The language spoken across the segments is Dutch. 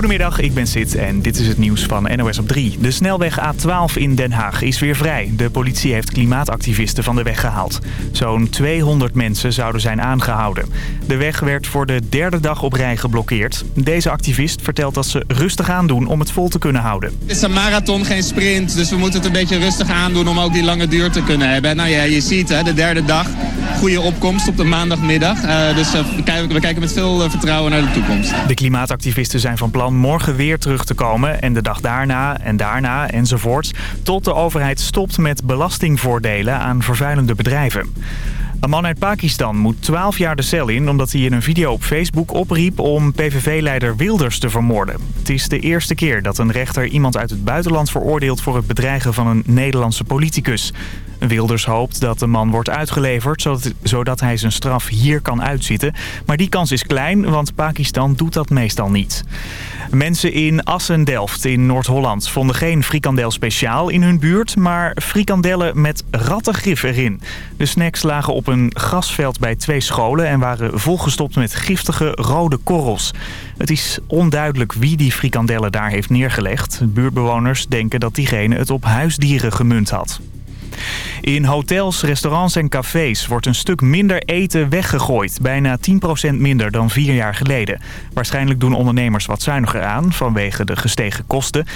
Goedemiddag, ik ben Sid en dit is het nieuws van NOS op 3. De snelweg A12 in Den Haag is weer vrij. De politie heeft klimaatactivisten van de weg gehaald. Zo'n 200 mensen zouden zijn aangehouden. De weg werd voor de derde dag op rij geblokkeerd. Deze activist vertelt dat ze rustig aandoen om het vol te kunnen houden. Het is een marathon, geen sprint, dus we moeten het een beetje rustig aandoen om ook die lange duur te kunnen hebben. Nou ja, je ziet hè, de derde dag, goede opkomst op de maandagmiddag. Uh, dus uh, we, kijken, met veel uh, vertrouwen naar de toekomst. De klimaatactivisten zijn van plan morgen weer terug te komen en de dag daarna en daarna enzovoort. Tot de overheid stopt met belastingvoordelen aan vervuilende bedrijven. Een man uit Pakistan moet 12 jaar de cel in omdat hij in een video op Facebook opriep om PVV-leider Wilders te vermoorden. Het is de eerste keer dat een rechter iemand uit het buitenland veroordeelt voor het bedreigen van een Nederlandse politicus. Wilders hoopt dat de man wordt uitgeleverd zodat, hij zijn straf hier kan uitzitten. Maar die kans is klein, want Pakistan doet dat meestal niet. Mensen in Assen-Delft in Noord-Holland vonden geen frikandel speciaal in hun buurt, maar frikandellen met rattengif erin. De snacks lagen op een grasveld bij twee scholen en waren volgestopt met giftige rode korrels. Het is onduidelijk wie die frikandellen daar heeft neergelegd. Buurtbewoners denken dat diegene het op huisdieren gemunt had. In hotels, restaurants en cafés wordt een stuk minder eten weggegooid. Bijna 10% minder dan vier jaar geleden. Waarschijnlijk doen ondernemers wat zuiniger aan vanwege de gestegen kosten.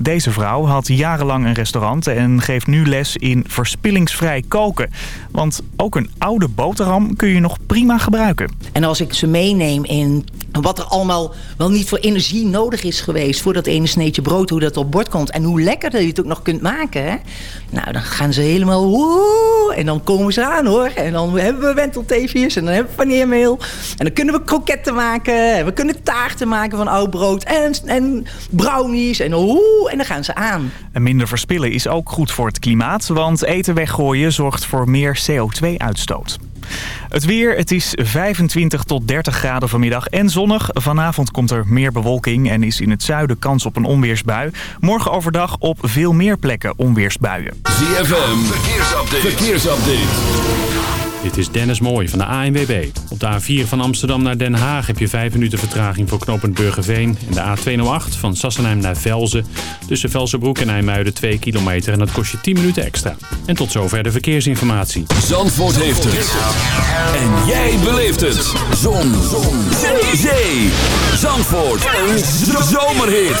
Deze vrouw had jarenlang een restaurant en geeft nu les in verspillingsvrij koken. Want ook een oude boterham kun je nog prima gebruiken. En als ik ze meeneem in wat er allemaal wel niet voor energie nodig is geweest... voor dat ene sneetje brood, hoe dat op bord komt... en hoe lekker dat je het ook nog kunt maken... Nou, dan gaan ze helemaal... Woe, en dan komen ze aan, hoor. En dan hebben we wentelteefjes en dan hebben we paneermeel. En dan kunnen we kroketten maken. En we kunnen taarten maken van oud brood. En, en brownies. En, woe, en dan gaan ze aan. En minder verspillen is ook goed voor het klimaat... want eten weggooien zorgt voor meer CO2-uitstoot. Het weer, het is 25 tot 30 graden vanmiddag en zonnig. Vanavond komt er meer bewolking en is in het zuiden kans op een onweersbui. Morgen overdag op veel meer plekken onweersbuien. ZFM, verkeersupdate. verkeersupdate. Dit is Dennis Mooij van de ANWB. Op de A4 van Amsterdam naar Den Haag heb je 5 minuten vertraging voor knooppunt Burgerveen. En de A208 van Sassenheim naar Velzen. Tussen Velzenbroek en IJmuiden 2 kilometer en dat kost je 10 minuten extra. En tot zover de verkeersinformatie. Zandvoort heeft het. En jij beleeft het. Zon. Zon. Zee. Zandvoort. Een zomerhit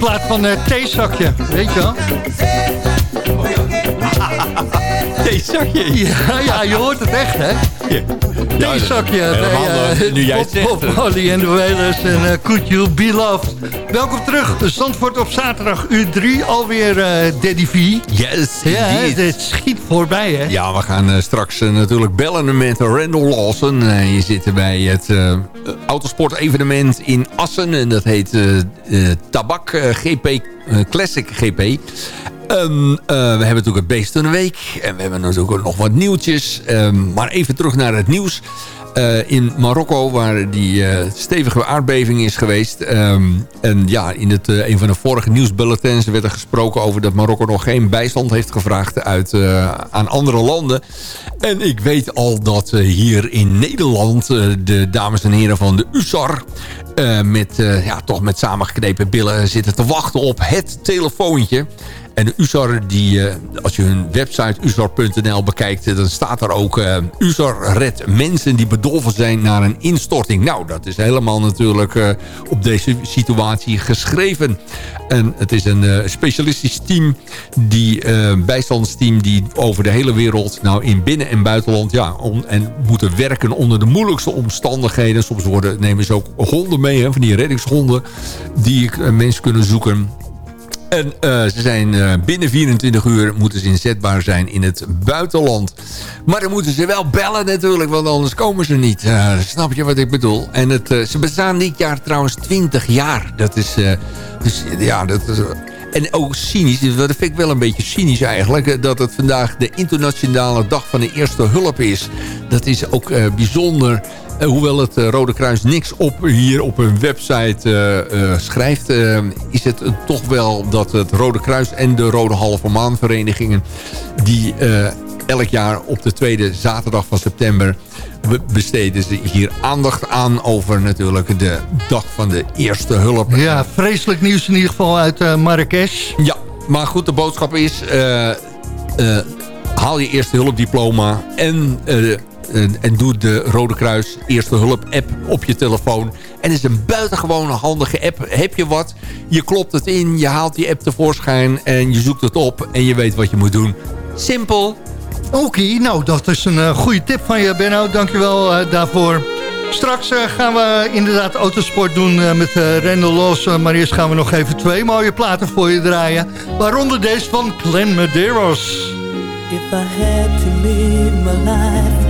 Plaat van uh, Theezakje, weet je wel? Theezakje? Ja, ja, je hoort het echt, hè? Ja. Theezakje. Uh, nu jij het zegt. Bob Holly en de Wailers en uh, Could You Be Loved. Welkom terug. Zandvoort op zaterdag, uur 3, alweer uh, Daddy V. Yes, Ja, het schiet voorbij, hè? Ja, we gaan straks natuurlijk bellen met Randall Lawson. je zit bij het autosport-evenement in Assen. En dat heet Tabak GP Classic GP. Uh, we hebben natuurlijk het beest van de week. En we hebben natuurlijk nog wat nieuwtjes. Um, maar even terug naar het nieuws. Uh, in Marokko, waar die uh, stevige aardbeving is geweest. Um, en ja, in het, uh, een van de vorige nieuwsbulletins werd er gesproken over dat Marokko nog geen bijstand heeft gevraagd uit, aan andere landen. En ik weet al dat hier in Nederland de dames en heren van de USAR... met, ja, toch met samengeknepen billen zitten te wachten op het telefoontje. En de USAR, die, uh, als je hun website usar.nl bekijkt... dan staat er ook uh, USAR redt mensen die bedolven zijn naar een instorting. Nou, dat is helemaal natuurlijk op deze situatie geschreven. En het is een specialistisch team, die bijstandsteam... die over de hele wereld, nou in binnen- en buitenland... ja, on, en moeten werken onder de moeilijkste omstandigheden. Soms worden, nemen ze ook honden mee, hè, van die reddingshonden... die mensen kunnen zoeken... En uh, ze zijn uh, binnen 24 uur moeten ze inzetbaar zijn in het buitenland. Maar dan moeten ze wel bellen natuurlijk, want anders komen ze niet. Uh, snap je wat ik bedoel? En het, ze bestaan dit jaar trouwens 20 jaar. Dat is, dus, ja, dat is... En ook cynisch, dat vind ik wel een beetje cynisch eigenlijk... dat het vandaag de internationale dag van de eerste hulp is. Dat is ook bijzonder hoewel het uh, Rode Kruis niks op hier op hun website uh, schrijft... is het toch wel dat het Rode Kruis en de Rode Halve Maan verenigingen... die elk jaar op de tweede zaterdag van september... besteden ze hier aandacht aan over natuurlijk de dag van de eerste hulp. Ja, vreselijk nieuws in ieder geval uit Marrakesh. Ja, maar goed, de boodschap is... haal je eerste hulpdiploma en en, en doe de Rode Kruis Eerste Hulp app op je telefoon. En het is een buitengewoon handige app. Heb je wat, je klopt het in, je haalt die app tevoorschijn... en je zoekt het op en je weet wat je moet doen. Simpel. Oké, okay, nou dat is een uh, goede tip van je Benno. Dankjewel uh, daarvoor. Straks uh, gaan we inderdaad autosport doen met Randall Lawson. Maar eerst gaan we nog even twee mooie platen voor je draaien. Waaronder deze van Glenn Medeiros. If I had to live my life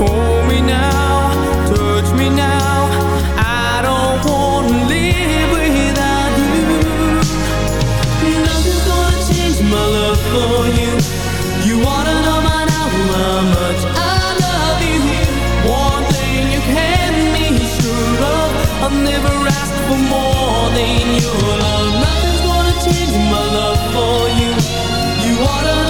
Nothing's gonna live with you that you be moved. For you, you wanna love my love how much I love you. One thing you can meet sure. I'll never ask for more than your love. I just wanna change my love for you. You wanna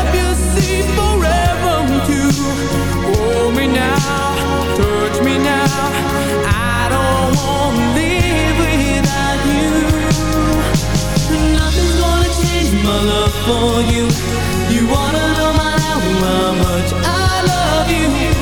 for you. You wanna know my how much I love you.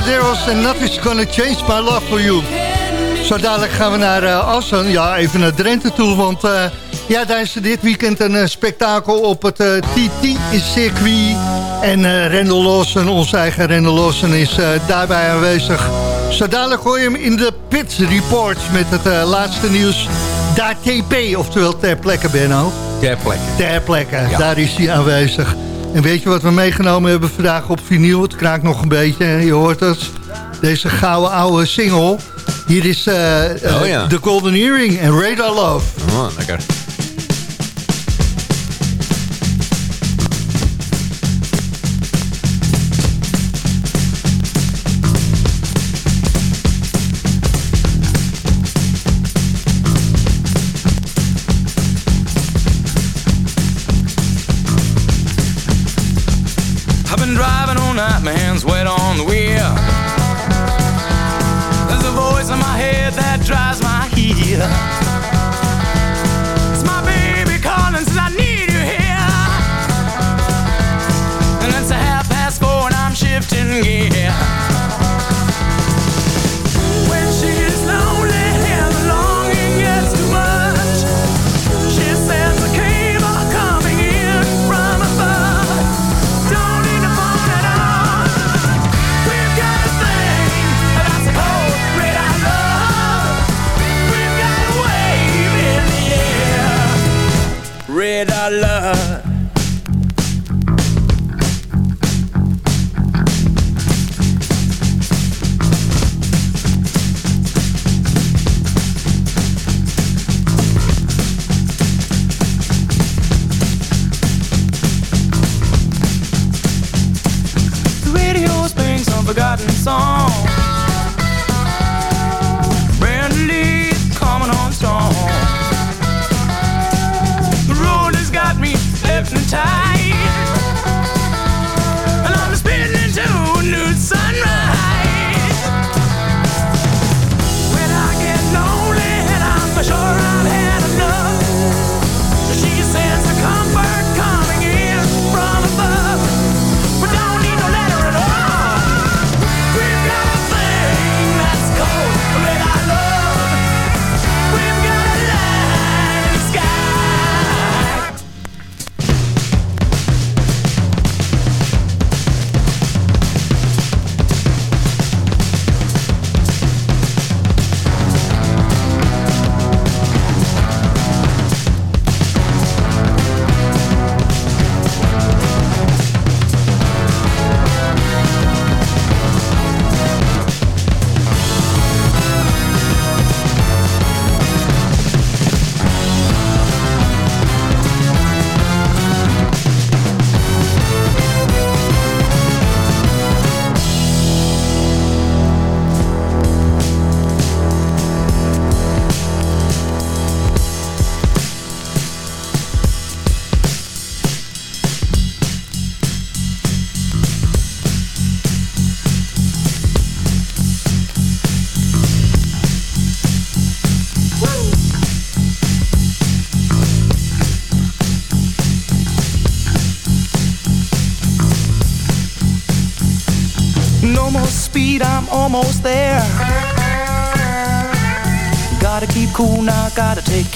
Clemaderos en Nothing's Gonna Change My Love For You. Zo dadelijk gaan we naar uh, Assen. Ja, even naar Drenthe toe, want uh, ja, daar is dit weekend een uh, spektakel op het TT-circuit. En Rendel Lawson, onze eigen Rendel Lawson, is daarbij aanwezig. Zo dadelijk hoor je hem in de Pit Report met het laatste nieuws. Daar TP, oftewel ter plekke, Benno. Ter plekke. Ter plekke, ja. daar is hij aanwezig. En weet je wat we meegenomen hebben vandaag op vinyl? Het kraakt nog een beetje, je hoort het. Deze gouden oude single. Hier is uh, uh, oh, ja. The Golden Earring en Radar Love. Oh, lekker.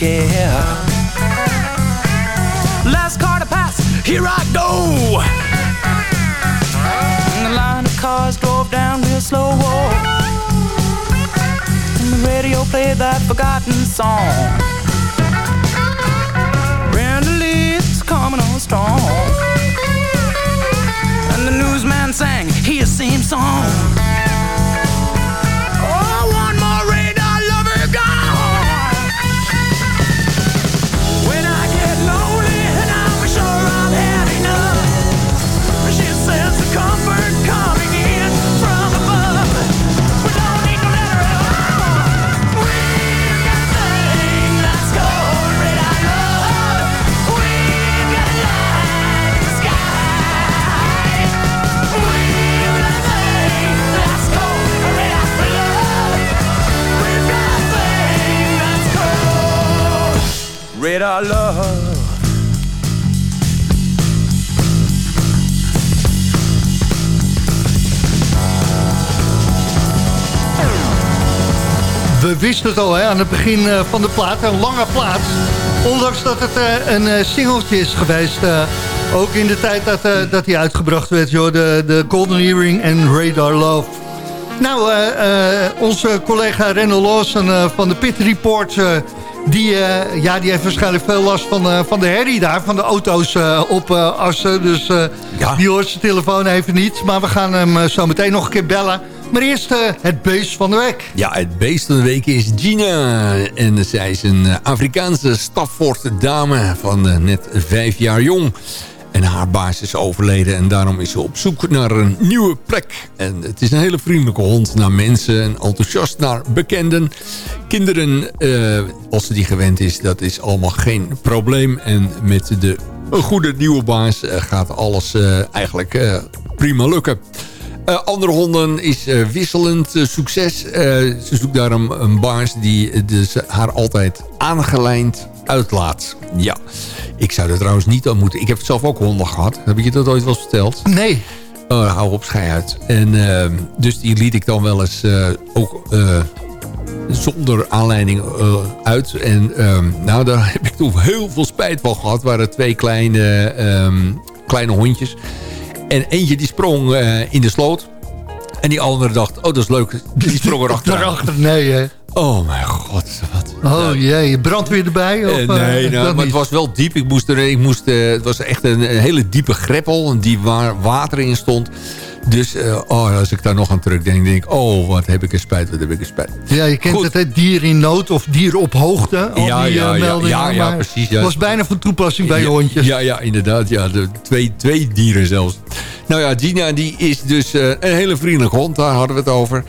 Care. We wisten het al aan het begin eh, van de plaat, een lange plaat. Ondanks dat het eh, een eh, singeltje is geweest. ook in de tijd dat, dat hij uitgebracht werd, joh, de, de Golden Earring en Radar Love. Nou, onze collega Renno Lawson van de Pit Report... Die, uh, ja, die heeft waarschijnlijk veel last van, uh, van de herrie daar, van de auto's uh, op Assen. Dus ja. die hoort zijn telefoon even niet. Maar we gaan hem zo meteen nog een keer bellen. Maar eerst het beest van de week. Ja, het beest van de week is Gina. En zij is een Afrikaanse Stafford dame van net vijf jaar jong. En haar baas is overleden en daarom is ze op zoek naar een nieuwe plek. En het is een hele vriendelijke hond naar mensen en enthousiast naar bekenden. Kinderen, eh, als ze die gewend is, dat is allemaal geen probleem. En met de goede nieuwe baas eh, gaat alles uh, eigenlijk prima lukken. Andere honden is wisselend succes. ze zoekt daarom een baas die dus haar altijd aangelijnd uitlaat. Ja, ik zou er trouwens niet aan moeten. Ik heb zelf ook honden gehad. Heb je dat ooit wel verteld? Nee. Oh, hou op, schei uit. En, ehm, dus die liet ik dan wel eens ook zonder aanleiding uit. En ehm, nou, daar heb ik toen heel veel spijt van gehad. Het waren twee kleine, ehm, kleine hondjes. En eentje die sprong in de sloot. En die andere dacht, oh dat is leuk. Die sprong erachter. Daarachter, nee hè. Oh mijn god. Wat, oh jee, brandweer erbij? Of, uh, nee, nou, maar het was wel diep. Ik moest er, ik moest, uh, het was echt een, een, hele diepe greppel. Die waar water in stond. Dus uh, oh, als ik daar nog aan terugdenk, denk ik... oh, wat heb ik een spijt, wat heb ik een spijt. Ja, je kent Goed. het, hè, dier in nood of dier op hoogte. Al ja, die, ja, meldingen, ja, ja, ja, precies. Ja. was bijna van toepassing bij ja, hondjes. Ja, ja, inderdaad. Ja, de, twee, twee dieren zelfs. Nou ja, Gina die is dus uh, een hele vriendelijke hond. Daar hadden we het over.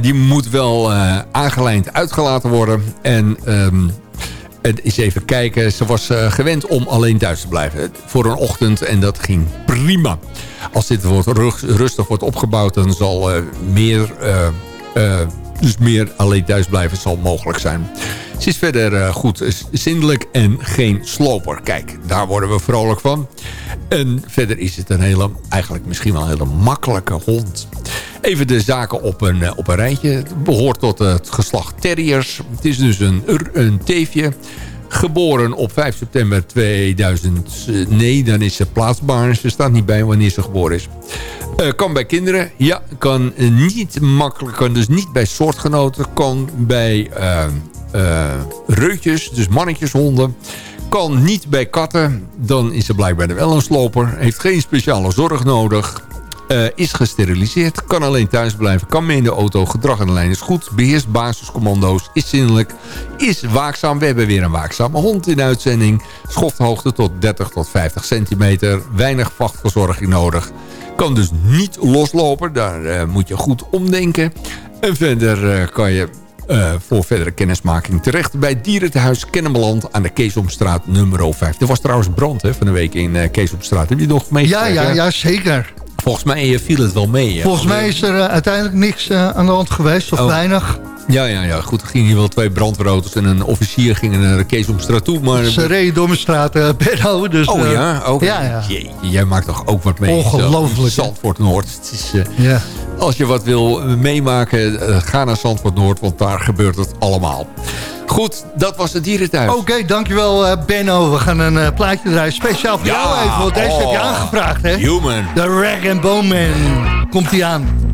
Die moet wel aangelijnd uitgelaten worden. En... Um, en eens even kijken. Ze was uh, gewend om alleen thuis te blijven voor een ochtend. En dat ging prima. Als dit wordt rustig wordt opgebouwd, dan zal uh, meer, uh, dus meer alleen thuis blijven zal mogelijk zijn. Ze is verder goed zindelijk en geen sloper. Kijk, daar worden we vrolijk van. En verder is het een hele, eigenlijk misschien wel een hele makkelijke hond. Even de zaken op een, op een rijtje. Het behoort tot het geslacht terriers. Het is dus een, een teefje. Geboren op 5 september 2000. Nee, dan is ze plaatsbaar. Ze staat niet bij wanneer ze geboren is. Uh, kan bij kinderen. Ja, kan niet makkelijk. Kan dus niet bij soortgenoten. Kan bij uh, uh, reutjes, dus mannetjeshonden. Kan niet bij katten. Dan is ze blijkbaar wel een sloper. Heeft geen speciale zorg nodig. Is gesteriliseerd, kan alleen thuis blijven, kan mee in de auto, gedrag aan de lijn is goed, beheerst basiscommando's, is zinnelijk, is waakzaam. We hebben weer een waakzame hond in uitzending. Schofthoogte tot 30 tot 50 centimeter, weinig vachtverzorging nodig. Kan dus niet loslopen, daar uh, moet je goed omdenken. En verder uh, kan je uh, voor verdere kennismaking terecht bij Dierentehuis Kennemerland aan de Keesomstraat nummer 5. Er was trouwens brand hè, van de week in uh, Keesomstraat. Heb je nog meegekregen? Ja, ja, ja, zeker. Volgens mij viel het wel mee. Volgens mij is er uh, uiteindelijk niks uh, aan de hand geweest, of oh. weinig. Ja, ja, ja. Goed, er gingen hier wel twee brandweerauto's en een officier ging naar de Keesomstraat toe. Maar... Ze reden door mijn straat, uh, Benno. Dus, oh ja? Ook. Ja, ja. Jee, jij maakt toch ook wat mee? Ongelooflijk. Zandvoort Noord. Het is, ja. Als je wat wil meemaken, ga naar Zandvoort Noord, want daar gebeurt het allemaal. Goed, dat was het dierentuin. Oké, okay, dankjewel uh, Benno. We gaan een uh, plaatje draaien. Speciaal voor ja, jou even, want deze oh, heb je oh, aangevraagd, hè? Human. De Rag and Bone Man. Komt hij aan.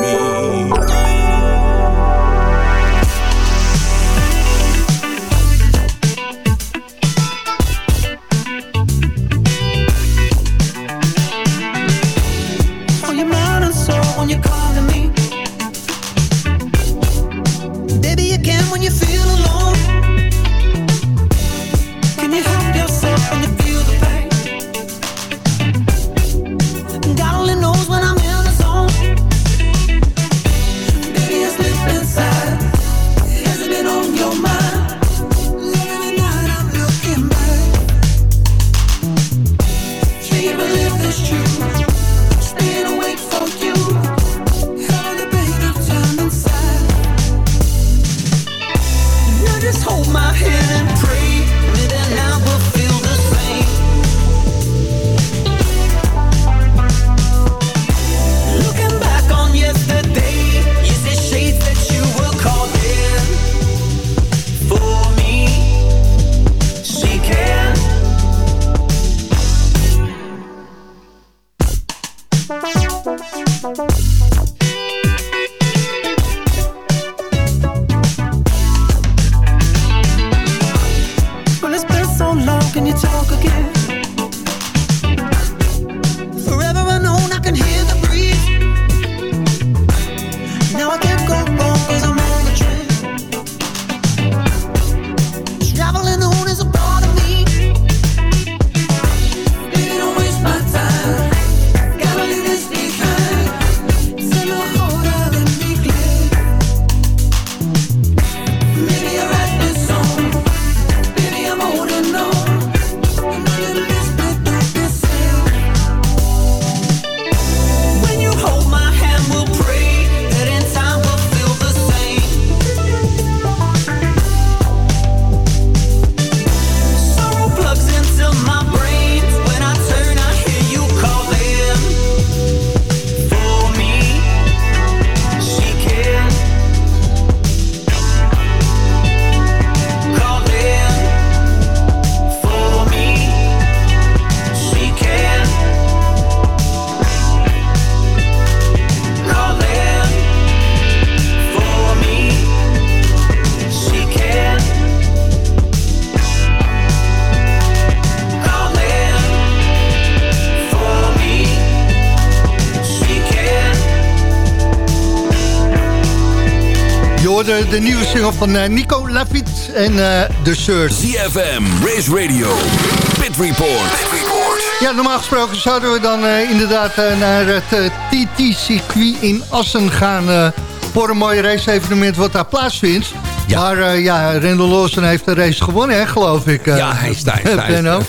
me. de nieuwe single van eh, Nico Lafit en de The Search. ZFM, Race Radio, Pit Report. Ja, normaal gesproken zouden we dan eh, inderdaad naar het TT-circuit in Assen gaan... voor een mooi race-evenement wat daar plaatsvindt. Ja. Maar eh, ja, Rendel Lawson heeft de race gewonnen, hè, geloof ik. eh, ja, hij is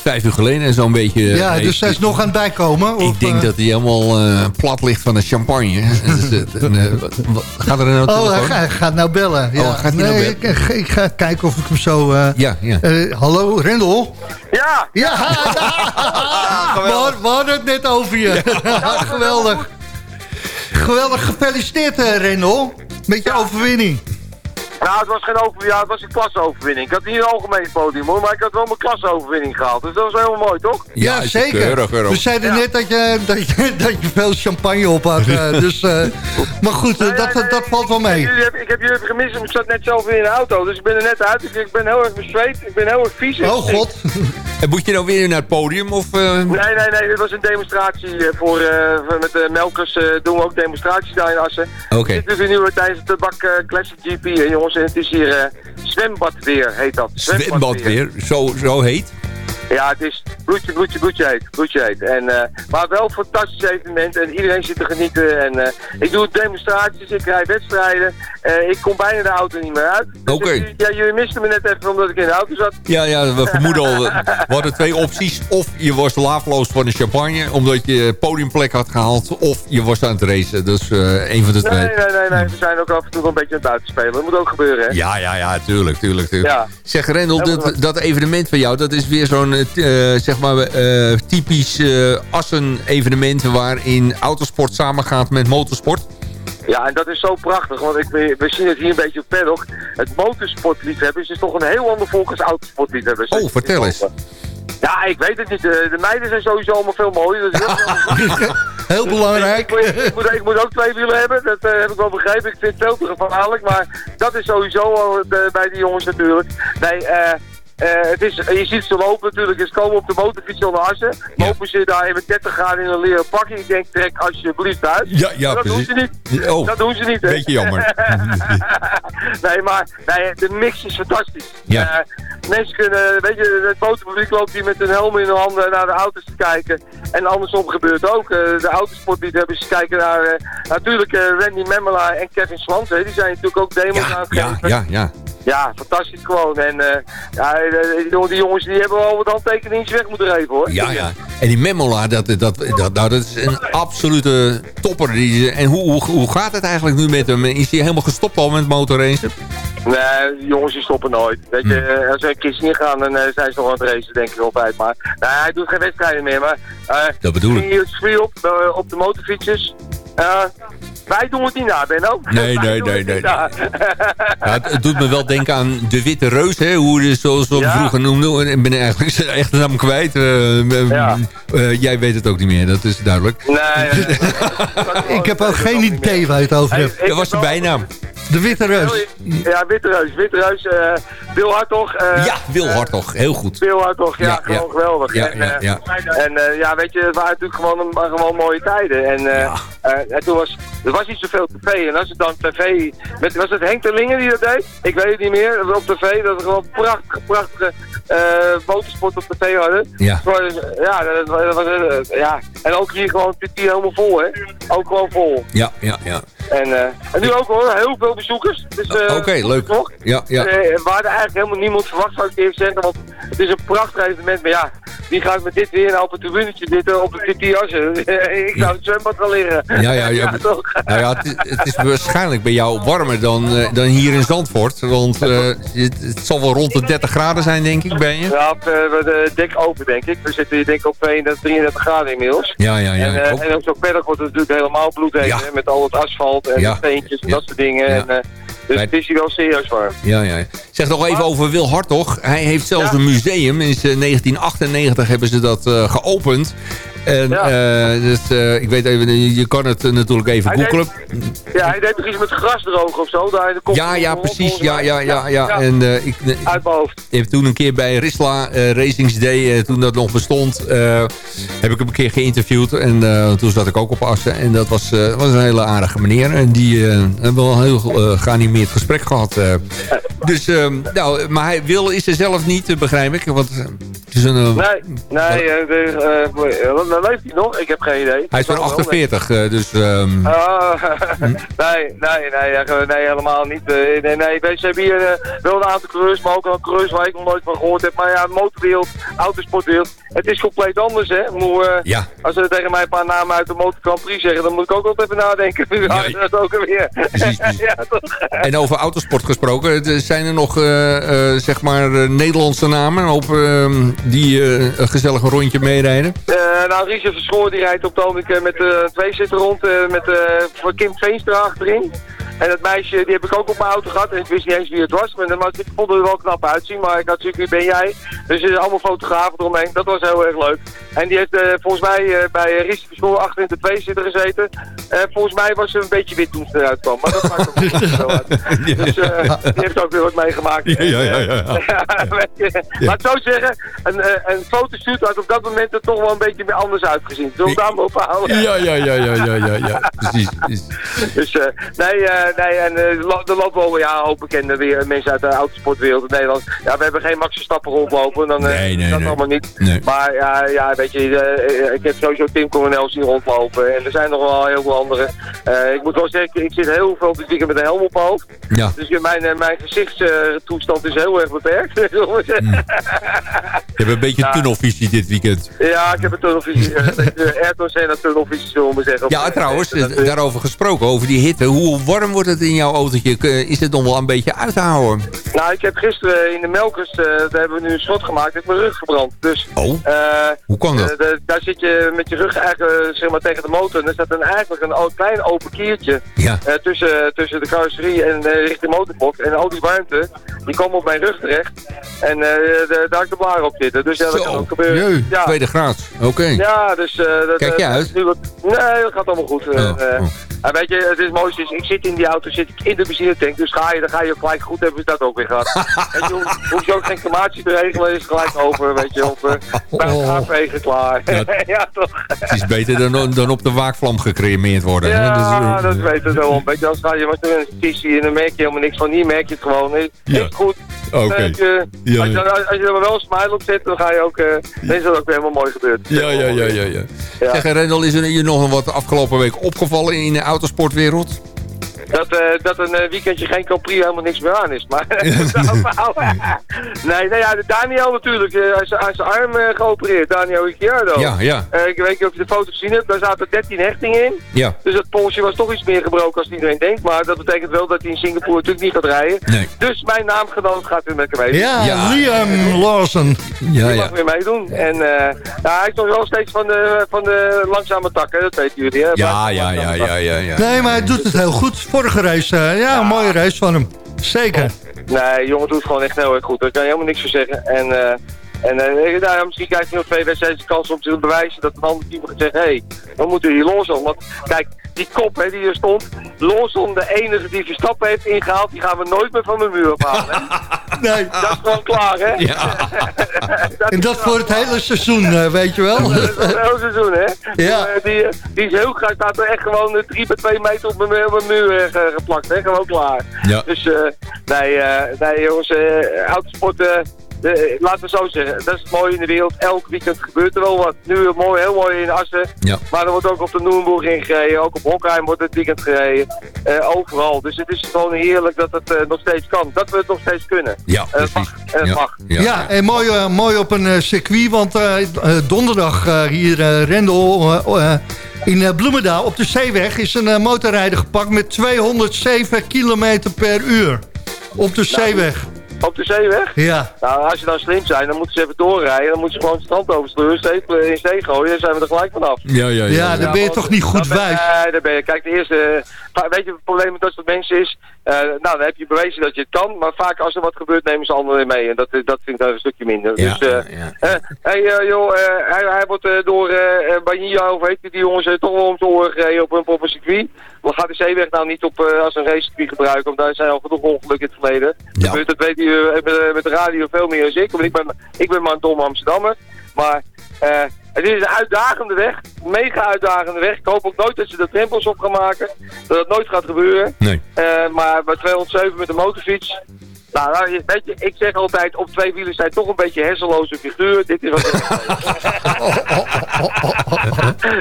vijf uur geleden en zo'n beetje... Ja, hij- dus hij is nog aan het bijkomen. Ik of, denk eh, dat hij helemaal eh, plat ligt van de champagne. Dus, eh, eh, wat- wat- gaat er een Oh, hij, ga- hij gaat nou bellen. Ja. Oh, gaat hij nou nee, bellen? Ik, ik ga kijken of ik hem zo... eh, Ja, ja. eh, hallo, Rendel? Ja! Ja, we, hadden, we hadden het net over je. Geweldig. Geweldig gefeliciteerd, eh, Rendel. Met je overwinning. Nou, het was geen over, ja, het was een klasseoverwinning. Ik had niet een algemeen podium hoor, maar ik had wel mijn klasseoverwinning gehaald. Dus dat was helemaal mooi, toch? Ja, zeker. keurig, keurig. We zeiden net dat je, dat, je, dat je veel champagne op had. eh, dus, eh, maar goed, eh, dat, dat valt wel mee. Jullie heb, ik heb jullie even gemist, want ik zat net zelf weer in de auto. Dus ik ben er net uit. Ik, ik ben heel erg bezweet. Ik ben heel erg vies. Oh god. En moet je nou weer naar het podium? Of, Nee, nee, nee. Dit was een demonstratie voor, eh, met de melkers eh, doen we ook demonstraties daar in Assen. Oké. Dit is nu weer tijdens de Tabak eh, Classic GP, hè, jongens. Het is hier eh, zwembadweer, heet dat. zwembad weer, zo, zo heet. Ja, het is bloedje, bloedje, bloedje heet. Bloedje heet. En, eh, maar wel een fantastisch evenement en iedereen zit te genieten. En eh, ik doe demonstraties, ik rijd wedstrijden. Eh, ik kom bijna de auto niet meer uit. Dus Oké. ja, jullie misten me net even omdat ik in de auto zat. Ja, ja, we vermoeden al. We hadden twee opties. Of je was laafloos van de champagne, omdat je podiumplek had gehaald. Of je was aan het racen. Dus een van de Nee, twee. nee, nee, nee. We zijn ook af en toe een beetje aan het buitenspelen. Dat moet ook gebeuren, hè? Ja, ja, ja, tuurlijk, tuurlijk, tuurlijk. Ja. Zeg, Rendel, dat, dat evenement van jou, dat is weer zo'n, zeg maar, eh, typisch eh Assen-evenement... waarin autosport samengaat met motorsport. Ja, en dat is zo prachtig, want ik, we zien het hier een beetje op paddock. Het motorsportliefhebbers is toch een heel ander volk als autosportliefhebbers. Oh, vertel eens. Ja, ik weet het niet. De, de meiden zijn sowieso allemaal veel mooier. Is heel belangrijk. Ik, moet- ik, moet, ik moet ook twee wielen hebben, dat eh, heb ik wel begrepen. Ik vind het veel te gevaarlijk, maar dat is sowieso al eh, bij die jongens natuurlijk. Nee, eh... eh, het is, je ziet ze lopen natuurlijk, ze komen op de motorfiets naar Assen. Lopen ze daar even 30 graden in een leren pakje. Ik denk, trek alsjeblieft uit. Ja, ja, dat precies. doen ze niet. Oh, Dat doen ze niet, hè. beetje jammer. nee, maar nee, de mix is fantastisch. Ja. Eh, mensen kunnen, weet je, het motorpubliek loopt hier met een helm in de handen naar de auto's te kijken. En andersom gebeurt ook. Eh, de autosportliefhebbers kijken naar eh, natuurlijk eh, Randy Memela en Kevin Swans. Die zijn natuurlijk ook demos aan Ja, het ja, geven. ja, ja. Ja, fantastisch gewoon. En eh, ja, eh, die jongen- die jongens die hebben wel wat handtekeningen weg moeten geven hoor. Ja, ja. En die Memola, dat, dat, dat, nou, dat is een absolute topper. Die, en hoe, hoe, hoe gaat het eigenlijk nu met hem? Is hij helemaal gestopt al met motorracen? Nee, die jongens die stoppen nooit. Weet je, Hmm. eh, als ze een keer ingaan, dan eh, zijn ze nog aan het racen, denk ik altijd. Maar nee, hij doet geen wedstrijden meer. Maar eh Dat bedoel ik. circuit op, eh, op de motorfietsers. Eh, wij doen het niet na, Benno. Nee, nee, nee, het nee. Ja, het, het doet me wel denken aan de Witte Reus, hè, hoe je zoals we hem Ja. vroeger noemden. Ik ben eigenlijk echte naam kwijt. Eh, eh, Ja. eh, jij weet het ook niet meer, dat is duidelijk. Nee. Ik heb ook geen idee waar je het over hebt. Dat was de bijnaam. De Witte Reus. Ja, Witte Reus. Witte Reus. eh Wil Hartog. eh, Ja, Wil Hartog, heel goed. Wil Hartog, ja, Ja, ja. gewoon geweldig. Ja, en, ja, eh, ja. En eh, ja, weet je, het waren natuurlijk gewoon, gewoon mooie tijden. En, eh, Ja. eh, en toen was, er was niet zoveel tv. En als het dan tv, met, was het Henk de Lingen die dat deed? Ik weet het niet meer, op tv, dat we gewoon prachtige, prachtige eh motorsport op tv hadden. Ja. Ja, dat, was- dat was, eh, ja, en ook hier gewoon het helemaal vol, hè. Ook gewoon vol. Ja, ja, ja. En, eh, en nu ook hoor, heel veel bezoekers. Dus, eh, Oké, leuk. Toch? Ja, ja. Eh, we hadden eigenlijk helemaal niemand verwacht, zou ik eerst zeggen. Want het is een prachtig evenement. Maar ja, wie gaat met dit weer nou op het tribunetje zitten op de TT Assen? ik zou het zwembad wel liggen. Ja, ja, ja. toch? Nou ja, het, is- het is waarschijnlijk bij jou warmer dan, eh, dan hier in Zandvoort. Want eh, het, het zal wel rond de 30 graden zijn, denk ik, ben je. Ja, eh, we de dek open, denk ik. We zitten hier denk ik op 32, 33 graden inmiddels. Ja, ja, ja. en, eh, ook. en ook zo verder wordt het natuurlijk helemaal bloedheet, Ja. hè, met al het asfalt en Ja. steentjes en Ja. dat soort dingen. En, eh, dus het is hier wel serieus warm. Ja, ja. Zeg nog even over Wil Hartog. Hij heeft zelfs een museum. In 1998 hebben ze dat eh, geopend. En Ja. eh, dus, eh, ik weet even, je kan het eh, natuurlijk even Hij googlen. Ja, hij deed toch iets met gras drogen of zo? Daar kop- Ja, ja, precies. Ja, ja, ja, ja. En ik, Uit mijn hoofd. heb toen een keer bij Risla Racings Day, toen dat nog bestond, heb ik hem een keer geïnterviewd. En toen zat ik ook op Assen. En dat was, was een hele aardige meneer. En die hebben wel een heel geanimeerd gesprek gehad. eh. Dus, nou, maar hij wil is er zelf niet, begrijp ik. Want het is een... Nee, nee, leeft hij nog? Ik heb geen idee. hij is van Kan wel, 48, eh, dus... ehm, Ah, nee, nee, nee, nee, helemaal niet. Eh, nee, nee, ze hebben hier eh, wel een aantal coureurs, maar ook een coureurs waar ik nog nooit van gehoord heb. Maar ja, motorwereld, autosportwereld, het is compleet anders, hè. Eh, ja, Als ze tegen mij een paar namen uit de Motor Grand Prix zeggen, dan moet ik ook altijd even nadenken. Nu Ja, ja, dat ook weer. precies, ja, toch? En over autosport gesproken, zijn er nog zeg maar Nederlandse namen op ehm, die eh, een gezellig rondje meerijden? Eh, nou, Richard Verschoor die rijdt op het ogenblik eh, met de twee zitten rond eh, met eh, voor Kim Veenstra achterin. En dat meisje die heb ik ook op mijn auto gehad en ik wist niet eens wie het was. Maar, maar ik vond er wel knap uitzien, maar ik had natuurlijk wie ben jij. Dus er zijn allemaal fotografen eromheen, dat was heel erg leuk. En die heeft eh, volgens mij eh, bij Verschoor achter in de twee zitten gezeten. Eh, volgens mij was ze een beetje wit toen ze eruit kwam, maar dat maakt ook niet zo uit. Dus die heeft ook weer wat meegemaakt. Ja, ja, ja, ja. Laat ik zo zeggen, een, een fotoshoot had op dat moment er toch wel een beetje anders uitgezien. Zullen we daar maar op houden? Ja, ja, ja, ja, ja, ja, ja. Precies. Dus nee, nee, en eh, er lo- er lopen wel ja, een hoop bekende weer, mensen uit de autosportwereld in Nederland. Ja, we hebben geen Max Verstappen rondlopen, dan, eh, Nee, nee, dat nee. allemaal niet. Maar ja, ja, weet je, eh, ik heb sowieso Tim Coronel zien rondlopen en er zijn nog wel heel veel anderen. Eh, ik moet wel zeggen, ik zit heel veel dit weekend met een helm op mijn hoofd. Ja. Dus eh, mijn, eh, mijn gezichtstoestand is heel erg beperkt. zeggen. Je hebt een beetje tunnelvisie dit weekend. Ja, ik heb een tunnelvisie. Ayrton Senna tunnelvisie, zullen we zeggen. Ja, trouwens, eh, eh, daarover gesproken, over die hitte. Hoe warm wordt het in jouw autootje? K- Is het nog wel een beetje uit te houden? Nou, ik heb gisteren in de Melkers, eh, daar hebben we nu een slot gemaakt, heb ik mijn rug gebrand. Dus, Oh, eh, hoe kan dat? eh, de- daar zit je met je rug eigenlijk eh, zeg maar, tegen de motor. En er staat een, eigenlijk een klein open kiertje Ja. eh, tussen, tussen de carrosserie en eh, richting motorblok. En al die warmte, die komt op mijn rug terecht. En eh, de- daar heb ik de blaar op zitten. Dus ja, dat kan Zo, ook gebeuren. jee, Ja. tweede graad. Oké. Ja, dus... eh, dat, Kijk je eh, uit? nu wat- nee, dat gaat allemaal goed. eh, Oh, eh. oh. En weet je, het is mooi, is, ik zit in die auto, zit ik in de benzinetank, dus ga je, dan ga je gelijk goed hebben, is dat ook weer gehad. weet je, hoef, hoef je ook geen crematie te regelen, is gelijk over, weet je, of uh, bij het Oh. aanvegen klaar. Ja. Ja, toch? Het is beter dan, dan op de waakvlam gecremeerd worden. hè? Ja, Dus, dat eh, weet het wel. Een beetje als ga je met een tissie en dan merk je helemaal niks van. Hier merk je het gewoon. Is Ja. goed. Oké. Je, Ja, als, je, ja. als je er wel een smile op zet, dan ga je ook, eh, dan is dat ook weer helemaal mooi gebeurd. Ja, ja, ja, ja, ja. Ja. Zeg, Rendel, is er je nog wat afgelopen week opgevallen in de autosportwereld? Dat, eh, dat een eh, weekendje geen Capri helemaal niks meer aan is. Maar nee, nee, ja, de Daniel natuurlijk. eh, hij is aan zijn arm eh, geopereerd. Daniel Ricciardo. Ja, ja. Eh, ik weet niet of je de foto gezien hebt. Daar zaten 13 hechtingen in. Ja. Dus het polsje was toch iets meer gebroken als iedereen denkt. Maar dat betekent wel dat hij in Singapore natuurlijk niet gaat rijden. Nee. Dus mijn naamgenoot gaat weer met elkaar mee. Ja, Ja. Liam Lawson. Ja, Die ja. mag weer meedoen. En eh, ja, hij is nog wel steeds van de, van de langzame takken, dat weten jullie. Hè? Ja, ja, ja, ja, ja, ja. Nee, maar hij doet het heel goed. Vorige race, eh, ja, een mooie race van hem. Zeker. Nee, jongen doet gewoon echt heel erg goed. Daar kan je helemaal niks voor zeggen. En, eh, en eh, nou, misschien krijgt hij nog twee wedstrijden de kans om te bewijzen dat een ander team gaat zeggen, hé, hey, we moeten hier Lawson. Want kijk, die kop hè, die hier stond, Lawson, de enige die Verstappen heeft ingehaald, die gaan we nooit meer van de muur afhalen. hè. Nee. Dat is gewoon klaar, hè? Ja. En dat voor het hele seizoen, eh, weet je wel. Dat een heel seizoen, hè? Ja. Die, eh, Die, eh, die is heel graag, staat er echt gewoon eh, drie bij twee meter op mijn, op mijn muur ge- geplakt, hè? Gewoon klaar. Ja. Dus, eh, nee, eh, nee, jongens, eh autosport, eh, de- laten we zo zeggen, dat is het mooie in de wereld. Elk weekend gebeurt er wel wat. Nu eh, mooi, heel mooi in Assen. Ja. Maar er wordt ook op de Noemburg ingereden. Ook op Hockheim wordt het weekend gereden. Eh, overal. Dus het is gewoon heerlijk dat het eh, nog steeds kan. Dat we het nog steeds kunnen. Ja, En het precies. mag. Ja. mag. Ja, en mooi, eh, mooi op een eh, circuit, want eh, eh, donderdag eh, hier eh Rendel eh, eh, in eh, Bloemendaal op de Zeeweg is een eh, motorrijder gepakt met 207 kilometer per uur. Op de Zeeweg. Op de zeeweg? Ja. Nou, als je dan slim zijn, dan moeten ze even doorrijden. Dan moeten ze gewoon het strand oversturen, eh, in zee gooien. Dan zijn we er gelijk vanaf. Ja, ja, ja. Ja, dan ben je want- toch niet goed wijs. Nee, dan ben je. Kijk, de eerste... va- Weet je, het probleem met dat soort mensen is... eh, nou, dan heb je bewezen dat je het kan. Maar vaak als er wat gebeurt, nemen ze anderen mee. En dat, eh, dat vind ik dan een stukje minder. Ja, dus, eh ja. eh, hey, eh, joh, eh, hij, hij wordt eh, door uh, Banja, of heet die, die jongens, eh, toch wel om zijn oren gereden op een, op een circuit. Maar gaat de zeeweg nou niet op, eh, als een racecircuit gebruiken, want daar zijn al genoeg ongelukken in het verleden. Ja. Dus dat weet u eh, met, eh, met de radio veel meer dan ik, want ik ben, ik ben maar een domme Amsterdammer. Maar het is een uitdagende weg, mega uitdagende weg. Ik hoop ook nooit dat ze de drempels op gaan maken, dat het nooit gaat gebeuren. Nee. Maar bij 207 met de motorfiets, Nou, nou, weet je, ik zeg altijd, op twee wielen zijn toch een beetje hersenloze figuur. Dit is wat ik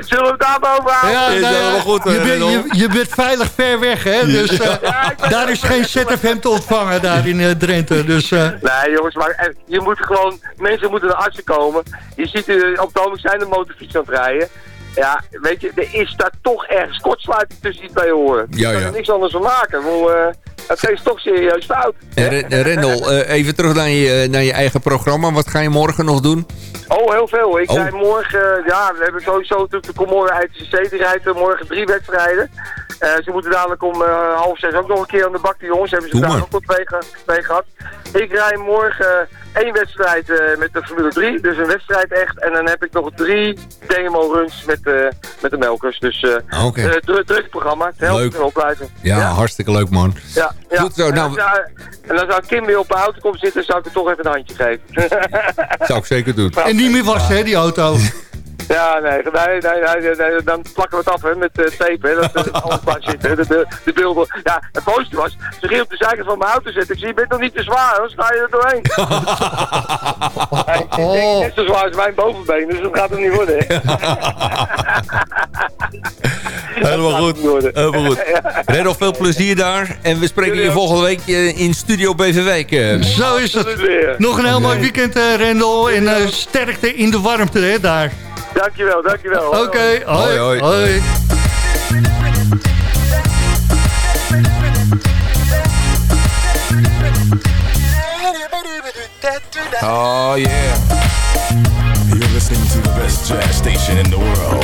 Zullen we het daar Ja, Is nou ja, helemaal goed, je, eh, je, je bent veilig ver weg, hè? Dus eh, Ja, ben- daar is geen ZFM te ontvangen daar in eh, Drenthe. Dus eh, Nee jongens, maar je moet gewoon, mensen moeten naar artsen komen. Je ziet op ogenblik zijn de motorfiets aan het rijden. Ja, weet je, er is daar toch ergens kortsluiting tussen die twee oren. Ja, Ik kan ja. er niks anders van maken. Wel, eh, het is toch serieus fout. En Ren- en Rendel, eh, even terug naar je, naar je eigen programma. Wat ga je morgen nog doen? Oh, heel veel. Ik Oh. rijd morgen, eh, ja, we hebben sowieso natuurlijk de Comoren ITC, die rijdt eh, morgen drie wedstrijden. Eh, ze moeten dadelijk om eh, half zes ook nog een keer aan de bak, die jongens. Hebben ze Doe daar maar. ook al twee, twee gehad. Ik rij morgen één wedstrijd eh, met de Formule 3, dus een wedstrijd echt. En dan heb ik nog drie demo-runs met, eh, met de melkers. Dus eh Oké. eh, druk, druk programma, het helpt Leuk. opblijven. Ja, hartstikke leuk man. Ja, ja. Goed zo, En nou- als daar- En dan zou Kim weer op de auto komen zitten, zou ik er toch even een handje geven. Zou ik zeker doen. en niet meer wassen, hè, die auto. Ja, nee, nee, nee, nee, nee, nee, dan plakken we het af hè, met eh, tape, hè, dat er alles bij zit, hè, de, de, de beelden. Ja, het mooiste was, ze ging op de zijkant van mijn auto zitten. Ik zie, je bent nog niet te zwaar, anders ga je er doorheen. Hij is Oh. net zo zwaar als mijn bovenbeen, dus dat gaat hem niet worden. Helemaal goed. Helemaal goed. Rendel, veel plezier daar. En we spreken je volgende week eh, in Studio eh. Zo is het. Nog een heel mooi weekend, eh, Rendel. En eh, sterkte in de warmte, hè, daar. Dankjewel, dankjewel. Oké, hoi, Hoi, hoi. hoi. Oh yeah. You're listening to the best jazz station in the world.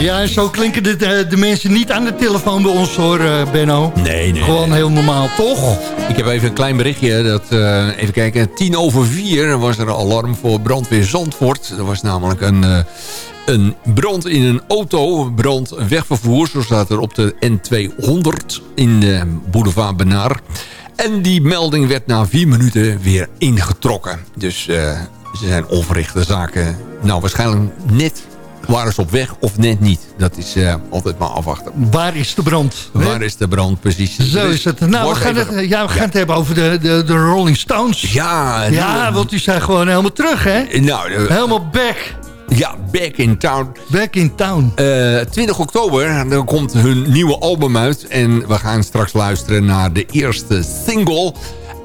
Ja, en zo klinken de, de, de mensen niet aan de telefoon bij ons, hoor, eh, Benno. Nee, nee. Gewoon heel normaal, toch? Ik heb even een klein berichtje. Dat, eh, even kijken, tien over vier was er een alarm voor brandweer Zandvoort. Er was namelijk een, eh, een brand in een auto. Brand wegvervoer, zo staat er op de N200 in de boulevard Benar. En die melding werd na vier minuten weer ingetrokken. Dus ze zijn onverrichte zaken. Nou, waarschijnlijk net waren ze op weg of net niet. Dat is eh, altijd maar afwachten. Waar is de brand? hè? Waar is de brand precies? Zo Dus is het. Nou, we gaan, even- het, ja, we gaan het hebben over de, de, de Rolling Stones. Ja, Ja, want die zijn gewoon helemaal terug, hè? Nou, eh, Helemaal back. ja, Back in Town. Back in town. Eh, 20 oktober, dan komt hun nieuwe album uit. En we gaan straks luisteren naar de eerste single.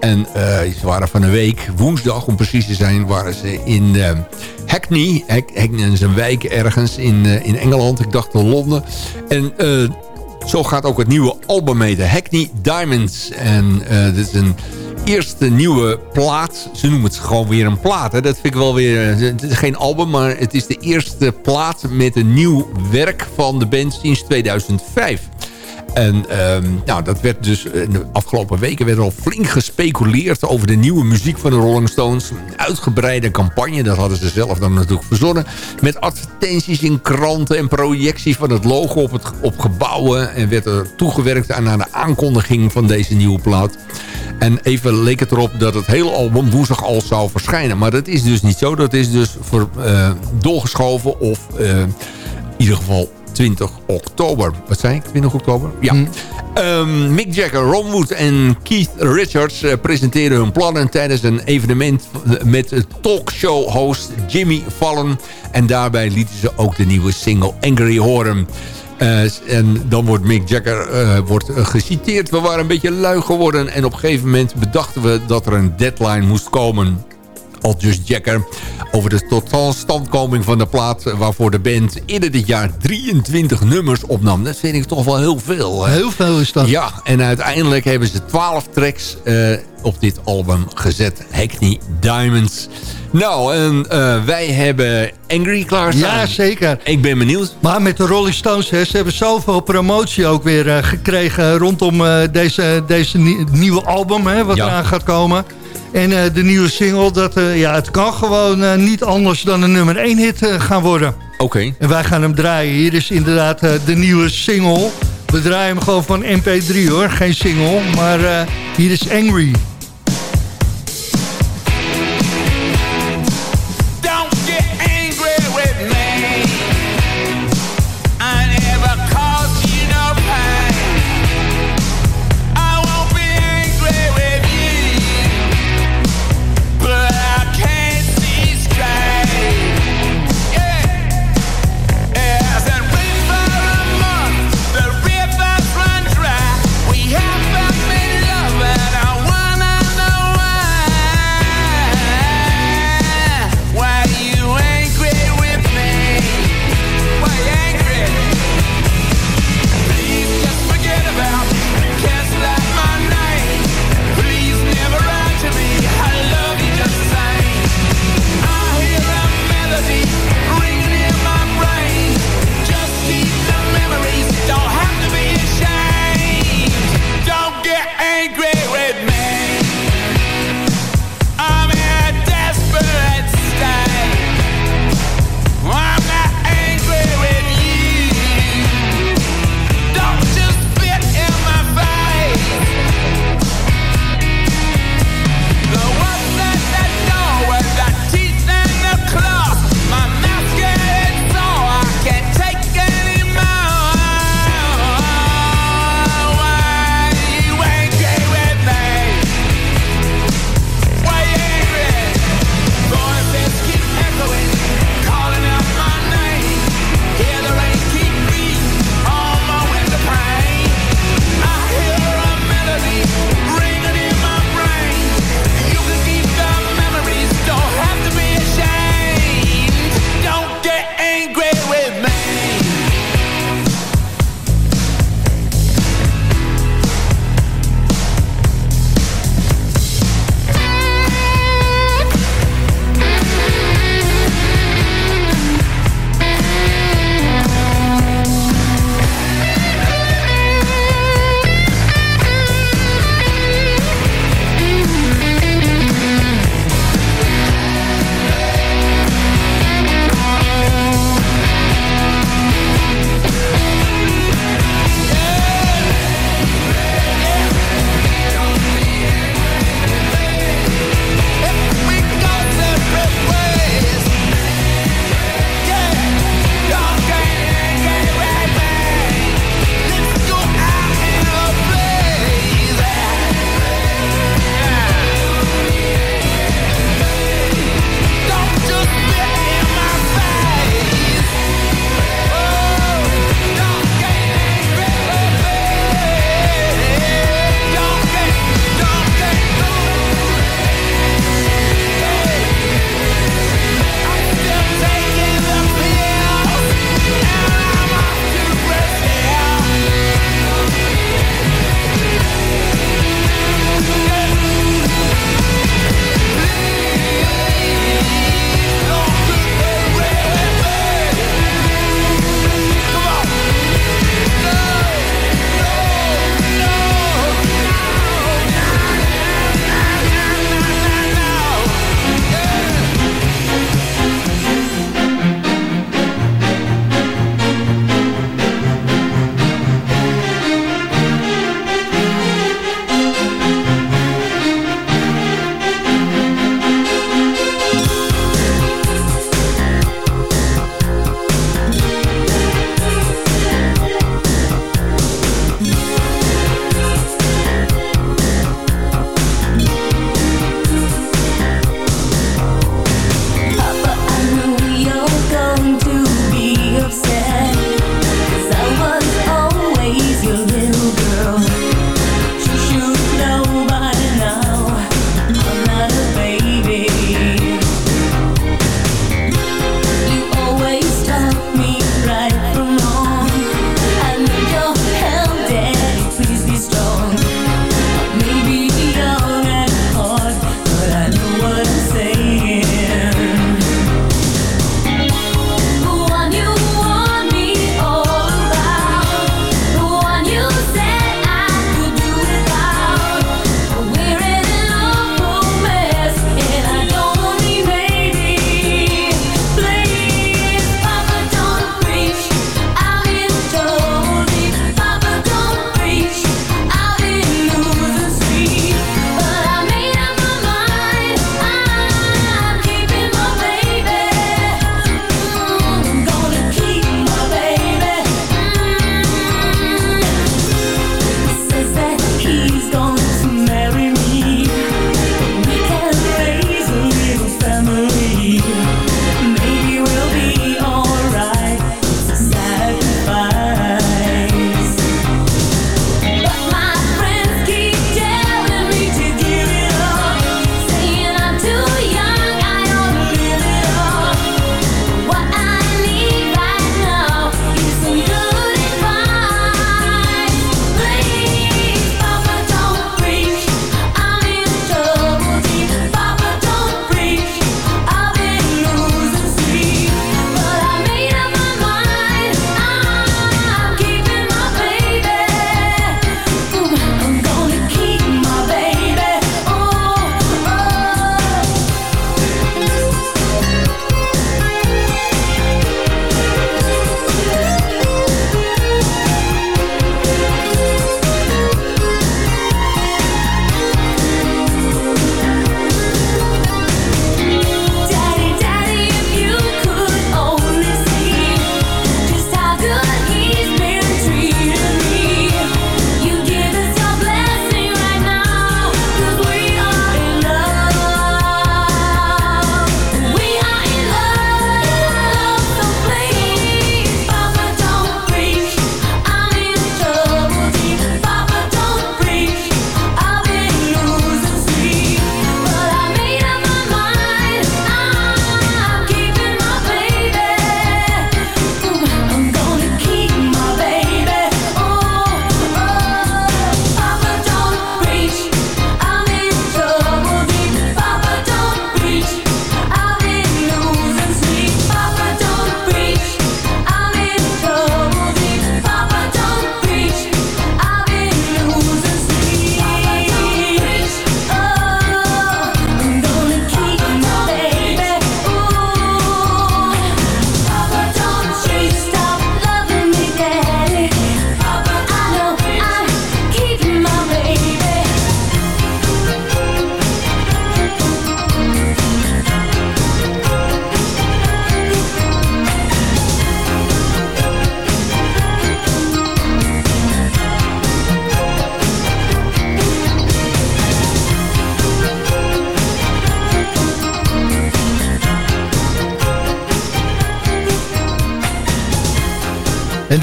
En eh, ze waren van een week, woensdag om precies te zijn, waren ze in eh, Hackney. Hack- Hackney is een wijk ergens in, eh, in Engeland. Ik dacht in Londen. En zo gaat ook het nieuwe album heten. Hackney Diamonds. En eh, dit is een eerste nieuwe plaat. Ze noemen het gewoon weer een plaat. Hè. Dat vind ik wel weer... Het is geen album, maar het is de eerste plaat met een nieuw werk van de band sinds 2005. En ehm, nou, dat werd dus in de afgelopen weken werd er al flink gespeculeerd over de nieuwe muziek van de Rolling Stones. Een uitgebreide campagne, dat hadden ze zelf dan natuurlijk verzonnen. Met advertenties in kranten en projectie van het logo op, het, op gebouwen. En werd er toegewerkt aan, aan de aankondiging van deze nieuwe plaat. En even leek het erop dat het hele album woensdag al zou verschijnen. Maar dat is dus niet zo. Dat is dus voor, eh, doorgeschoven of eh, in ieder geval 20 oktober. Wat zei ik? 20 oktober? Ja. Ehm, Mick Jagger, Ron Wood en Keith Richards eh, presenteren hun plannen tijdens een evenement met talkshow-host Jimmy Fallon. En daarbij lieten ze ook de nieuwe single Angry horen. Eh, en dan wordt Mick Jagger eh, wordt, geciteerd. We waren een beetje lui geworden en op een gegeven moment bedachten we dat er een deadline moest komen al Just Jacker over de totaalstandkoming van de plaat... waarvoor de band eerder dit jaar 23 nummers opnam. Dat vind ik toch wel heel veel. hè? Heel veel is dat. Ja, en uiteindelijk hebben ze 12 tracks eh, op dit album gezet. Hackney Diamonds. Nou, en eh, wij hebben Angry klaarstaan. Ja, zeker. Ik ben benieuwd. Maar met de Rolling Stones, hè, ze hebben zoveel promotie ook weer eh, gekregen... rondom deze, deze nie- nieuwe album, hè, wat Ja. eraan gaat komen. En eh, de nieuwe single, dat, eh, ja, het kan gewoon eh, niet anders dan een nummer 1 hit gaan worden. Oké. En wij gaan hem draaien. Hier is inderdaad de nieuwe single. We draaien hem gewoon van MP3 hoor, geen single. Maar hier is Angry.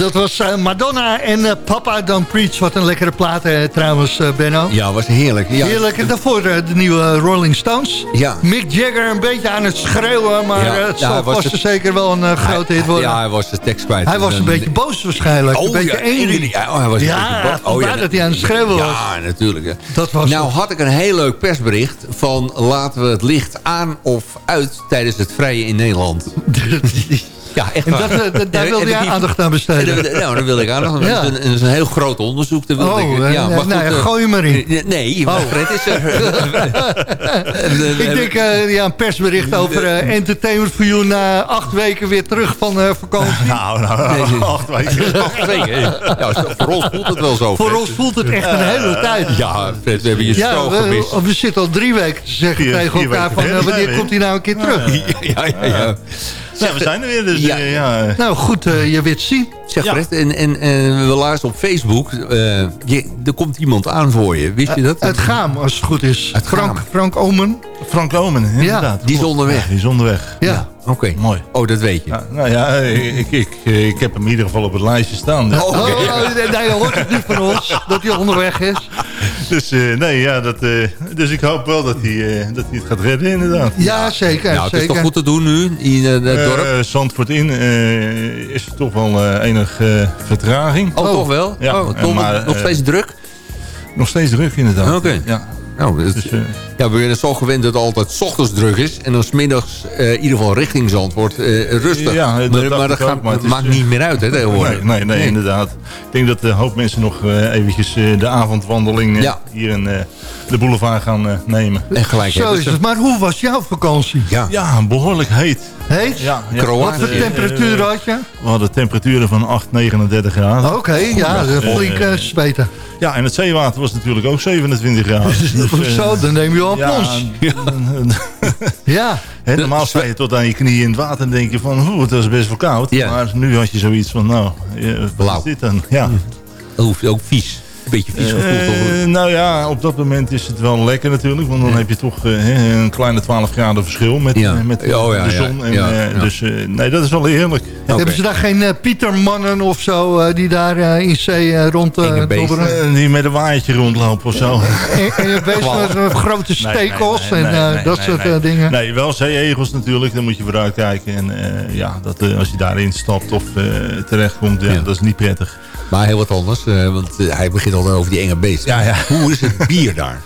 Dat was eh, Madonna en eh, Papa Don't Preach. Wat een lekkere plaat eh, trouwens, Benno. Ja, was heerlijk. Ja. Heerlijk. En daarvoor de nieuwe Rolling Stones. Ja. Mick Jagger een beetje aan het schreeuwen. Maar Ja, het ja, zal was vast het- zeker wel een grote hit worden. Ja, hij was de tekst kwijt. Hij was een beetje boos waarschijnlijk. Oh, een beetje ja, angry. Ja, oh, hij was een Ja, beetje boos. vandaar dat hij aan het schreeuwen was. Ja, natuurlijk. hè. Dat was nou had ik een heel leuk persbericht van laten we het licht aan of uit tijdens het vrije in Nederland. Ja, echt En dat, eh, dat- daar En- wilde en jij aandacht aan en besteden. dat- Nou, daar wilde ik aandacht aan. Ja. Dat is een, dat is een heel groot onderzoek. Daar wilde Oh, ik, eh, ja, maar nou goed, ja, eh, gooi hem erin. eh, Nee, maar Fred is er. En, eh, Ik denk eh, ja, een persbericht over eh, Entertainment for You na acht weken weer terug van eh, vakantie. Nou, nou, nee. acht weken. Acht weken. Ja, voor ons voelt het wel zo. Voor Fred. ons voelt het echt een hele tijd. Ja, Fred, we hebben je Ja, zo we, gemist. we zitten al drie weken te zeggen tegen elkaar van eh, wanneer komt hij nou een keer terug? Ja, ja, ja. Ja, we zijn er weer. Dus Ja. ja. ja. Nou goed, eh, je weet zien. Zeg Ja. Fred, en, en, en we lazen op Facebook, eh, je, er komt iemand aan voor je. Wist je dat? Uit Gaam, als het goed is. Frank. Frank Omen. Frank Omen, inderdaad. Die is onderweg. Ja, die is onderweg. Ja. Oké. Mooi. Oh, dat weet je. Nou ja, ik, ik, ik heb hem in ieder geval op het lijstje staan. Dus, Oh, Oh, oké. oh, nee, nee, je hoort het niet van ons, dat hij onderweg is. dus eh, nee, ja, dat, eh, dus ik hoop wel dat hij, eh, dat hij het gaat redden, inderdaad. Ja, zeker. nou, het is toch goed te doen nu in het dorp? Eh, Zandvoort in eh, is er toch wel eh, enig vertraging. oh, toch wel? ja, oh, maar, nog steeds druk? Nog steeds druk inderdaad. Oké. Ja, Nou, dat, dus, eh, ja, we zijn zo gewend dat het altijd 's ochtends druk is. En dan 's middags eh, in ieder geval richting Zandvoort eh, rustig. Ja, dat maar, dat ik ook, gaat, maar het maakt eh, niet meer uit, hè, tegenwoordig. nee, nee, nee, inderdaad. Ik denk dat een hoop mensen nog eh, eventjes eh, de avondwandeling eh, Ja. hier in eh, de boulevard gaan eh, nemen. En gelijk Zo is het. Maar hoe was jouw vakantie? Ja. Ja, behoorlijk heet. Heet? Ja. Wat voor Eh, temperatuur eh, had je? We hadden temperaturen van 8, 39 graden. Oké, ja, dat Eh, flink eh, zweten. Ja, en het zeewater was natuurlijk ook 27 graden. Dus, eh, Zo, dan neem je een ja, plons. ja. Ja, normaal sta je tot aan je knieën in het water en denk je van, oeh, het was best wel koud. Ja. Maar nu had je zoiets van, nou, eh, wat Blauw. is dit dan? Ja. Ook, ook vies. Een beetje vies gevoeld. Eh, toch? nou ja, op dat moment is het wel lekker natuurlijk. Want dan heb je toch eh, hè, een kleine 12 graden verschil met, Ja. eh, met Oh, ja, de ja. zon. En, Ja, eh, ja. Dus eh, nee, dat is wel heerlijk. Hebben ze daar geen Pietermannen of zo eh, die daar in zee rond die met een waaiertje rondlopen of zo. En, je bezig met grote stekels Nee, nee, en nee, eh, dat nee, soort nee. dingen. Nee, wel zeeegels natuurlijk. Daar moet je vooruit kijken. En eh, ja, dat, als je daarin stapt of eh, terechtkomt, ja, Ja. dat is niet prettig. Maar heel wat anders, eh, want hij begint al over die enge beesten. Ja, ja. Hoe is het bier daar?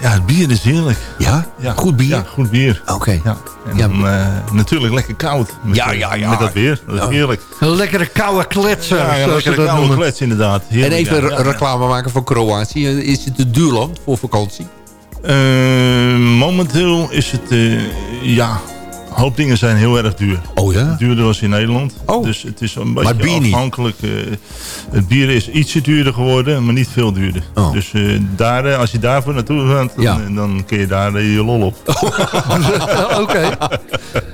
Ja, het bier is heerlijk. Ja? Ja. Goed bier? Ja, goed bier. Oké. Ja. En Ja. dan, eh, natuurlijk lekker koud. Met, Ja, ja, ja. Met dat weer. Dat is Ja. heerlijk. Een lekkere koude kletser, Ja, ze lekkere dat koude noemen. klets inderdaad. En even reclame maken voor Kroatië. Is het een duur land voor vakantie? Eh, momenteel is het, eh, ja, een hoop dingen zijn heel erg duur. Oh ja? Duurder als in Nederland. Oh. Dus het is een beetje bier afhankelijk. eh, het bier is ietsje duurder geworden, maar niet veel duurder. Oh. Dus eh, daar, eh, als je daarvoor naartoe gaat, dan, Ja. dan kun je daar je lol op. Oké,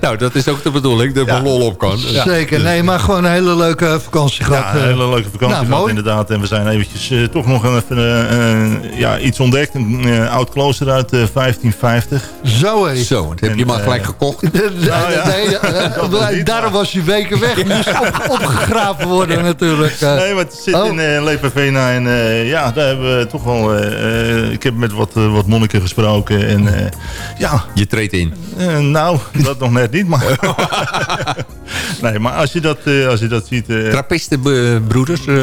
Nou, dat is ook de bedoeling, dat Ja. men lol op kan. zeker. Nee, maar gewoon een hele leuke vakantie gehad. Ja, een hele leuke vakantie nou, gehad mooi. inderdaad. En we zijn eventjes toch nog even ja, iets ontdekt. Een oud klooster uit eh, 1550. Zo hé. Zo, dat heb je En, maar gelijk gekocht. Nee, eh, daarom was hij weken weg. Moest op, opgegraven worden natuurlijk. eh. Nee, maar het zit Oh. in uh, Lepavena en eh, ja, daar hebben we toch wel... eh, eh, ik heb met wat, eh, wat monniken gesproken en eh, ja, Je treedt in. eh, nou, dat nog net niet, maar... nee, maar als je dat, eh, als je dat ziet... eh, Trappistenbroeders. eh,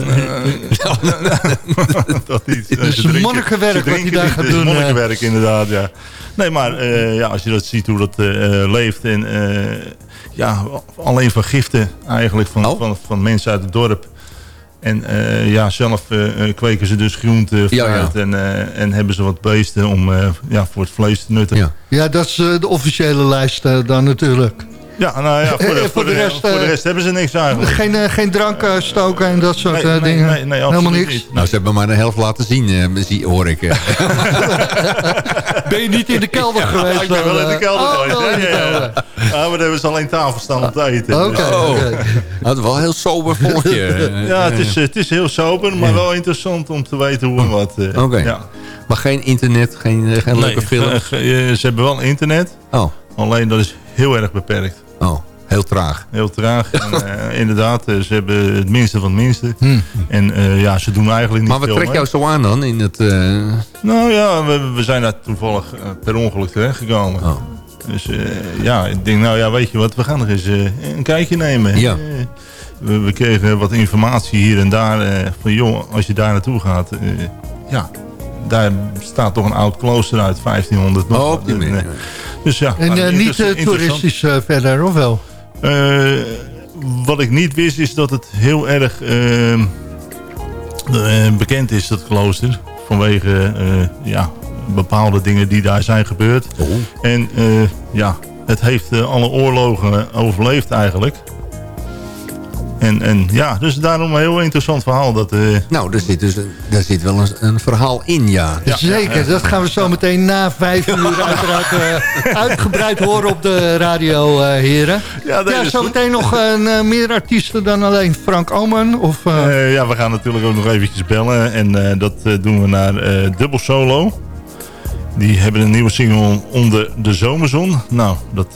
dat niet. Het is monnikenwerk wat hij daar gaat Het is doen, eh. monnikenwerk inderdaad, ja. Nee, maar eh, ja, als je dat ziet hoe dat eh, eh, leeft en eh, ja, alleen van giften eigenlijk van, Oh. van, van mensen uit het dorp. En eh, ja, zelf eh, kweken ze dus groente, fruit Ja, ja. En, en hebben ze wat beesten om ja, voor het vlees te nutten. Ja. Ja, dat is de officiële lijst dan natuurlijk. Ja, nou ja, voor de, voor de, rest, voor de eh, rest hebben ze niks eigenlijk. Geen, eh, geen drank eh, stoken en dat soort Nee, eh, nee, dingen. nee, nee, Helemaal niks. niet. Nou, ze hebben maar de helft laten zien, eh, zie- hoor ik. Ben je niet in de kelder geweest? Ja, ik ben wel in de kelder Oh, geweest. de ja, ja. Ja, maar dan hebben ze alleen tafel staan om te eten. Oké, Dus- oké. Dat is wel een heel sober volkje. Ja, het is, het is heel sober, maar wel interessant om te weten hoe en wat. eh. Oké. Ja. Maar geen internet, geen, geen leuke film. ze hebben wel internet, Oh, alleen dat is heel erg beperkt. Oh. Heel traag. Heel traag. En, eh, inderdaad, eh, ze hebben het minste van het minste. En eh, ja, ze doen eigenlijk niet Maar wat trekt jou zo aan dan? In het, Nou ja, we, we zijn daar toevallig per ongeluk terechtgekomen. Oh. Dus ja, ik denk, nou ja, weet je wat, we gaan er eens een kijkje nemen. Ja. We, we kregen wat informatie hier en daar van, joh, als je daar naartoe gaat, ja, daar staat toch een oud klooster uit 1500. nog Oh, op die manier. Dus ja. En nou, eh, niet interess- eh, toeristisch eh, verder, of wel? Eh, wat ik niet wist is dat het heel erg eh, eh, bekend is, dat klooster. Vanwege eh, ja, bepaalde dingen die daar zijn gebeurd. Oh. En eh, ja, het heeft alle oorlogen overleefd eigenlijk. En, en ja, dus daarom een heel interessant verhaal. Dat, eh, Nou, daar zit, dus daar zit wel een, een verhaal in, ja. Zeker, dat gaan we zo meteen na vijf uur uiteraard eh, uitgebreid horen op de radio, eh, heren. Ja, dat is zo goed. meteen nog een, meer artiesten dan alleen Frank Oman. Of, ja, we gaan natuurlijk ook nog eventjes bellen. En eh, dat doen we naar eh Dubbel Solo. Die hebben een nieuwe single onder de zomerzon. Nou, dat,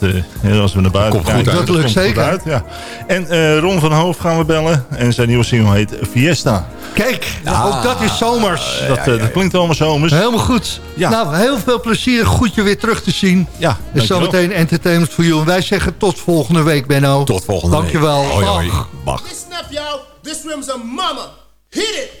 eh, als we naar buiten komt goed kijken, uit. Dat lukt komt zeker. uit, ja. En eh, Ron van Hoof gaan we bellen. En zijn nieuwe single heet Fiesta. kijk, ook dat is zomers. Dat, eh, dat klinkt allemaal zomers. Helemaal goed. Ja. Nou, heel veel plezier. Goed je weer terug te zien. Ja, Dus dankjewel. zometeen entertainment voor jou. En wij zeggen tot volgende week, Benno. Tot volgende week. Dankjewel. Hoi, hoi. Dag. Bak. Snap, y'all. This a mama. Hit it.